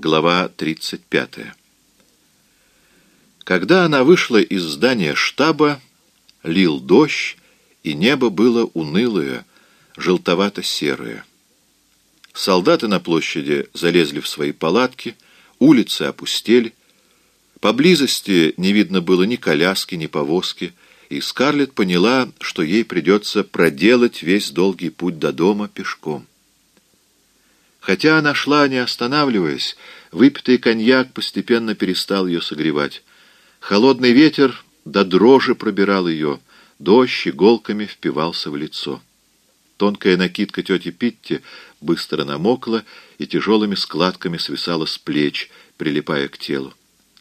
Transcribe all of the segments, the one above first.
Глава 35. Когда она вышла из здания штаба, лил дождь, и небо было унылое, желтовато-серое. Солдаты на площади залезли в свои палатки, улицы опустели. Поблизости не видно было ни коляски, ни повозки, и Скарлетт поняла, что ей придется проделать весь долгий путь до дома пешком. Хотя она шла, не останавливаясь, выпитый коньяк постепенно перестал ее согревать. Холодный ветер до дрожи пробирал ее, дождь иголками впивался в лицо. Тонкая накидка тети Питти быстро намокла и тяжелыми складками свисала с плеч, прилипая к телу.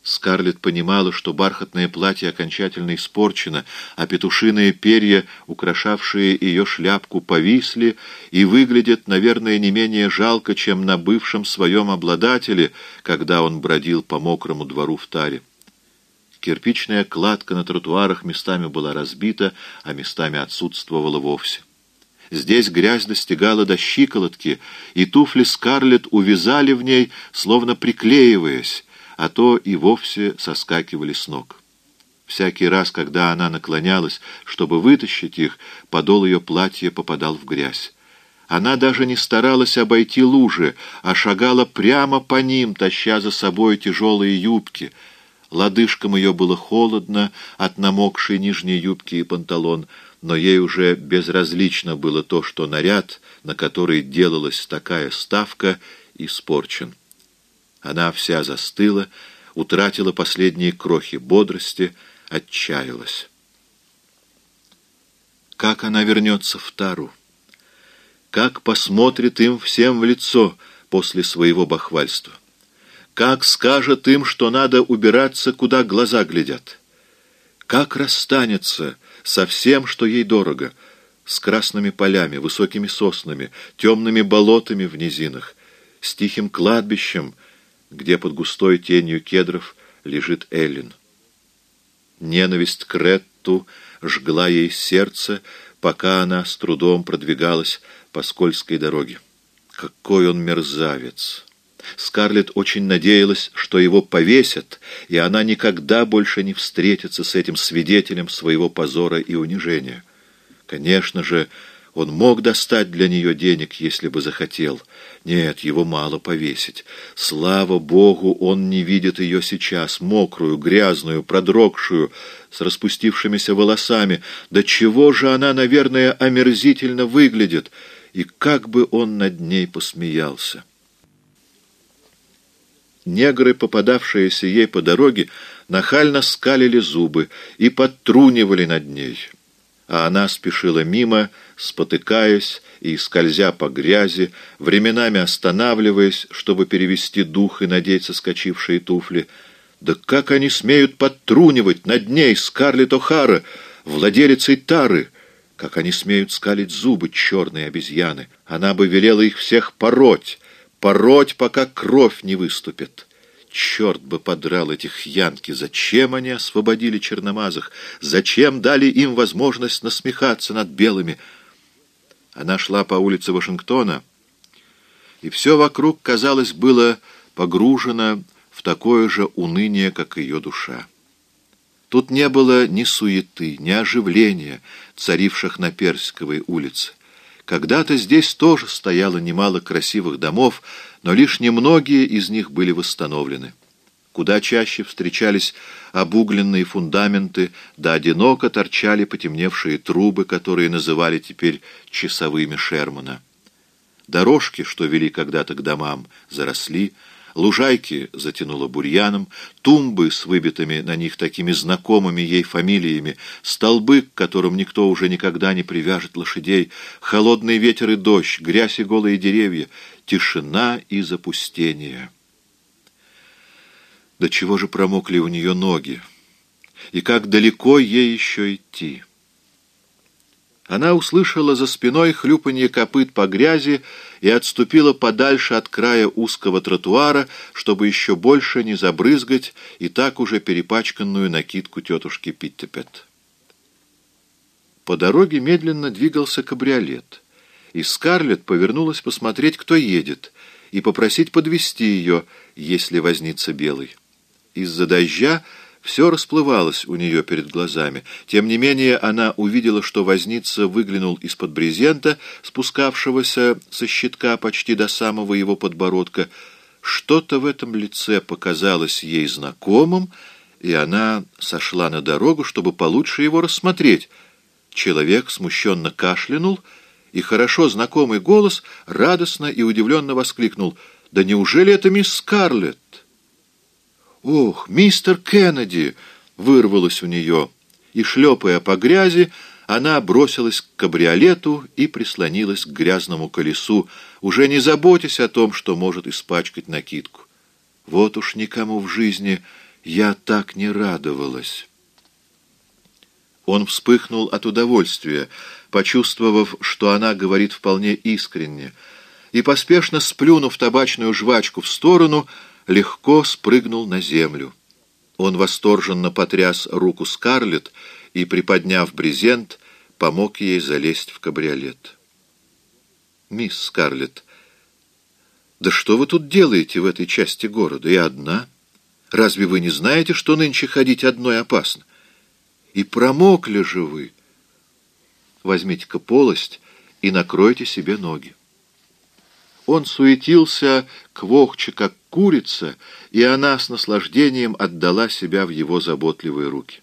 Скарлетт понимала, что бархатное платье окончательно испорчено, а петушиные перья, украшавшие ее шляпку, повисли и выглядят, наверное, не менее жалко, чем на бывшем своем обладателе, когда он бродил по мокрому двору в таре. Кирпичная кладка на тротуарах местами была разбита, а местами отсутствовала вовсе. Здесь грязь достигала до щиколотки, и туфли Скарлетт увязали в ней, словно приклеиваясь, а то и вовсе соскакивали с ног. Всякий раз, когда она наклонялась, чтобы вытащить их, подол ее платья попадал в грязь. Она даже не старалась обойти лужи, а шагала прямо по ним, таща за собой тяжелые юбки. Лодыжкам ее было холодно от намокшей нижней юбки и панталон, но ей уже безразлично было то, что наряд, на который делалась такая ставка, испорчен. Она вся застыла, утратила последние крохи бодрости, отчаялась. Как она вернется в Тару? Как посмотрит им всем в лицо после своего бахвальства? Как скажет им, что надо убираться, куда глаза глядят? Как расстанется со всем, что ей дорого, с красными полями, высокими соснами, темными болотами в низинах, с тихим кладбищем — где под густой тенью кедров лежит Эллин. Ненависть к Ретту жгла ей сердце, пока она с трудом продвигалась по скользкой дороге. Какой он мерзавец! Скарлетт очень надеялась, что его повесят, и она никогда больше не встретится с этим свидетелем своего позора и унижения. Конечно же, он мог достать для нее денег, если бы захотел. Нет, его мало повесить. Слава Богу, он не видит ее сейчас, мокрую, грязную, продрогшую, с распустившимися волосами. Да чего же она, наверное, омерзительно выглядит, и как бы он над ней посмеялся. Негры, попадавшиеся ей по дороге, нахально скалили зубы и подтрунивали над ней а она спешила мимо, спотыкаясь и скользя по грязи, временами останавливаясь, чтобы перевести дух и надеть соскочившие туфли. Да как они смеют подтрунивать над ней, Скарлетт О'Хара, владелицей Тары! Как они смеют скалить зубы, черные обезьяны! Она бы велела их всех пороть, пороть, пока кровь не выступит. Черт бы подрал этих янки! Зачем они освободили черномазых? Зачем дали им возможность насмехаться над белыми? Она шла по улице Вашингтона, и все вокруг, казалось, было погружено в такое же уныние, как ее душа. Тут не было ни суеты, ни оживления, царивших на Персиковой улице. Когда-то здесь тоже стояло немало красивых домов, но лишь немногие из них были восстановлены. Куда чаще встречались обугленные фундаменты, да одиноко торчали потемневшие трубы, которые называли теперь часовыми Шермана. Дорожки, что вели когда-то к домам, заросли, Лужайки затянуло бурьяном, тумбы с выбитыми на них такими знакомыми ей фамилиями, столбы, к которым никто уже никогда не привяжет лошадей, холодный ветер и дождь, грязь и голые деревья, тишина и запустение. До чего же промокли у нее ноги? И как далеко ей еще идти? Она услышала за спиной хлюпанье копыт по грязи и отступила подальше от края узкого тротуара, чтобы еще больше не забрызгать и так уже перепачканную накидку тетушки Питтепет. По дороге медленно двигался кабриолет, и Скарлетт повернулась посмотреть, кто едет, и попросить подвести ее, если вознится белый. Из-за дождя все расплывалось у нее перед глазами. Тем не менее, она увидела, что возница выглянул из-под брезента, спускавшегося со щитка почти до самого его подбородка. Что-то в этом лице показалось ей знакомым, и она сошла на дорогу, чтобы получше его рассмотреть. Человек смущенно кашлянул, и хорошо знакомый голос радостно и удивленно воскликнул «Да неужели это мисс Скарлетт?» «Ох, мистер Кеннеди!» — вырвалось у нее, и, шлепая по грязи, она бросилась к кабриолету и прислонилась к грязному колесу, уже не заботясь о том, что может испачкать накидку. Вот уж никому в жизни я так не радовалась. Он вспыхнул от удовольствия, почувствовав, что она говорит вполне искренне, и, поспешно сплюнув табачную жвачку в сторону, легко спрыгнул на землю. Он восторженно потряс руку Скарлетт и, приподняв брезент, помог ей залезть в кабриолет. «Мисс Скарлетт, да что вы тут делаете в этой части города? И одна? Разве вы не знаете, что нынче ходить одной опасно? И промокли же вы. Возьмите-ка полость и накройте себе ноги. Он суетился, квохче, как курица, и она с наслаждением отдала себя в его заботливые руки.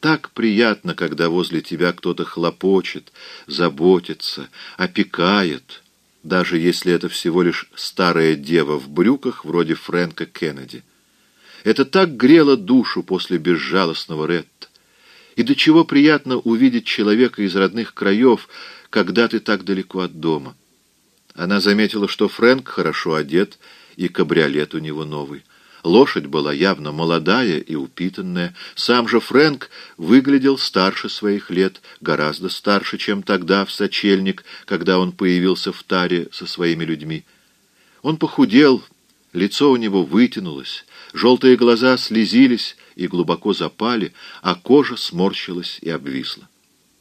Так приятно, когда возле тебя кто-то хлопочет, заботится, опекает, даже если это всего лишь старая дева в брюках вроде Фрэнка Кеннеди. Это так грело душу после безжалостного Ретта. И до чего приятно увидеть человека из родных краев, когда ты так далеко от дома. Она заметила, что Фрэнк хорошо одет, и кабриолет у него новый. Лошадь была явно молодая и упитанная. Сам же Фрэнк выглядел старше своих лет, гораздо старше, чем тогда в сочельник, когда он появился в таре со своими людьми. Он похудел, лицо у него вытянулось, желтые глаза слезились и глубоко запали, а кожа сморщилась и обвисла.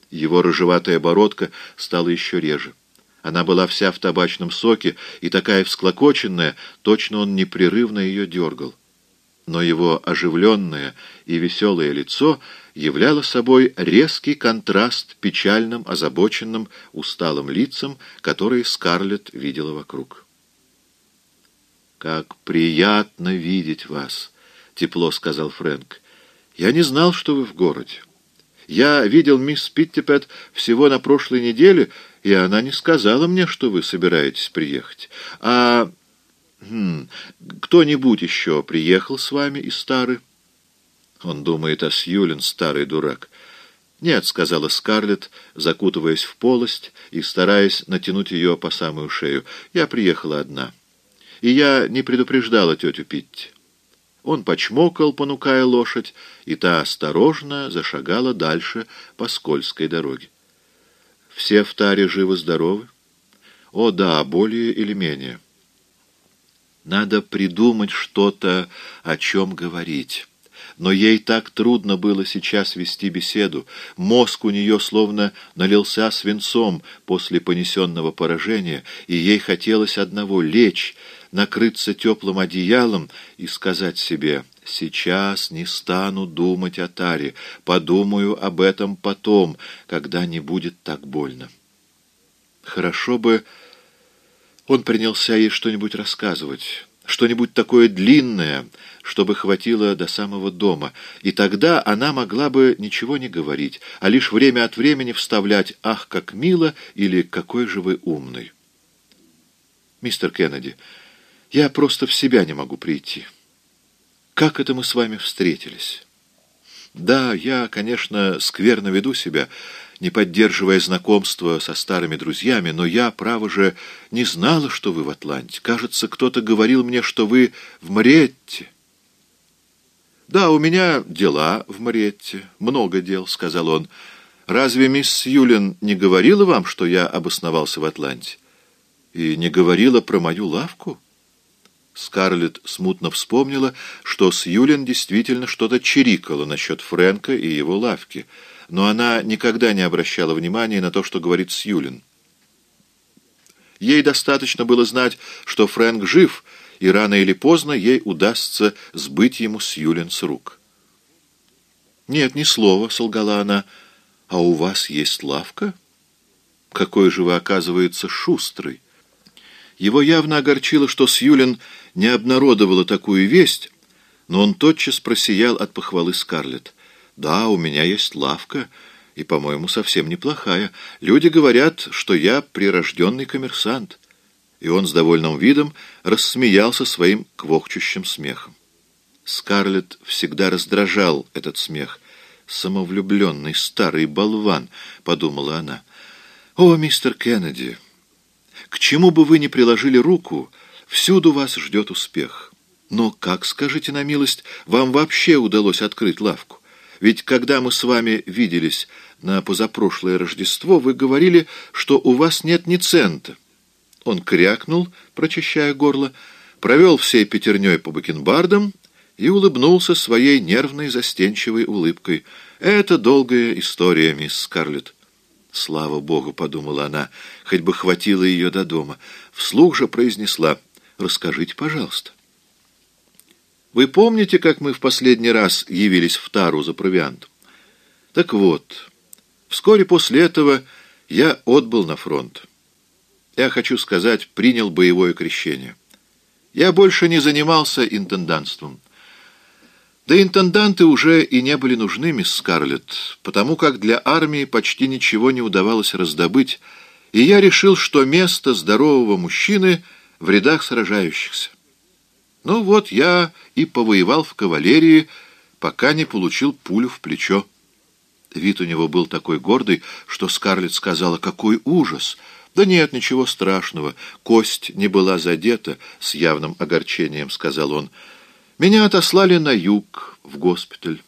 Его рыжеватая бородка стала еще реже. Она была вся в табачном соке и такая всклокоченная, точно он непрерывно ее дергал. Но его оживленное и веселое лицо являло собой резкий контраст печальным, озабоченным, усталым лицам, которые Скарлетт видела вокруг. «Как приятно видеть вас!» — тепло сказал Фрэнк. «Я не знал, что вы в городе. Я видел мисс Питтипет всего на прошлой неделе, и она не сказала мне, что вы собираетесь приехать. А хм, кто-нибудь еще приехал с вами из Стары?» Он думает о Сьюлин, старый дурак. «Нет», — сказала Скарлетт, закутываясь в полость и стараясь натянуть ее по самую шею. «Я приехала одна. И я не предупреждала тетю Питти». Он почмокал, понукая лошадь, и та осторожно зашагала дальше по скользкой дороге. Все в таре живы-здоровы? О, да, более или менее. Надо придумать что-то, о чем говорить. Но ей так трудно было сейчас вести беседу. Мозг у нее словно налился свинцом после понесенного поражения, и ей хотелось одного — лечь, накрыться теплым одеялом и сказать себе «Сейчас не стану думать о Таре, подумаю об этом потом, когда не будет так больно». Хорошо бы он принялся ей что-нибудь рассказывать, что-нибудь такое длинное, чтобы хватило до самого дома, и тогда она могла бы ничего не говорить, а лишь время от времени вставлять «Ах, как мило!» или «Какой же вы умный!» «Мистер Кеннеди», я просто в себя не могу прийти. Как это мы с вами встретились? Да, я, конечно, скверно веду себя, не поддерживая знакомства со старыми друзьями, но я, право же, не знала, что вы в Атланте. Кажется, кто-то говорил мне, что вы в Мариетте. Да, у меня дела в Мариетте, много дел, — сказал он. Разве мисс Юлин не говорила вам, что я обосновался в Атланте? И не говорила про мою лавку? — Скарлетт смутно вспомнила, что Сьюлин действительно что-то чирикала насчет Фрэнка и его лавки, но она никогда не обращала внимания на то, что говорит Сьюлин. Ей достаточно было знать, что Фрэнк жив, и рано или поздно ей удастся сбыть ему Сьюлин с рук. «Нет, ни слова», — солгала она. «А у вас есть лавка? Какой же вы, оказывается, шустрый!» Его явно огорчило, что Сьюлин не обнародовала такую весть, но он тотчас просиял от похвалы Скарлетт. «Да, у меня есть лавка, и, по-моему, совсем неплохая. Люди говорят, что я прирожденный коммерсант». И он с довольным видом рассмеялся своим квохчущим смехом. Скарлетт всегда раздражал этот смех. «Самовлюбленный старый болван», — подумала она. «О, мистер Кеннеди, к чему бы вы ни приложили руку, всюду вас ждет успех. Но как, скажите на милость, вам вообще удалось открыть лавку? Ведь когда мы с вами виделись на позапрошлое Рождество, вы говорили, что у вас нет ни цента». Он крякнул, прочищая горло, провел всей пятерней по бакенбардам и улыбнулся своей нервной застенчивой улыбкой. «Это долгая история, мисс Скарлетт». «Слава Богу!» — подумала она, — «хоть бы хватило ее до дома». Вслух же произнесла «Расскажите, пожалуйста». «Вы помните, как мы в последний раз явились в Тару за провиантом?» «Так вот, вскоре после этого я отбыл на фронт. Я хочу сказать, принял боевое крещение. Я больше не занимался интендантством». Да интенданты уже и не были нужны, мисс Скарлетт, потому как для армии почти ничего не удавалось раздобыть, и я решил, что место здорового мужчины в рядах сражающихся. Ну вот я и повоевал в кавалерии, пока не получил пулю в плечо. Вид у него был такой гордый, что Скарлетт сказала, какой ужас! Да нет, ничего страшного, кость не была задета, с явным огорчением сказал он, — меня отослали на юг, в госпиталь.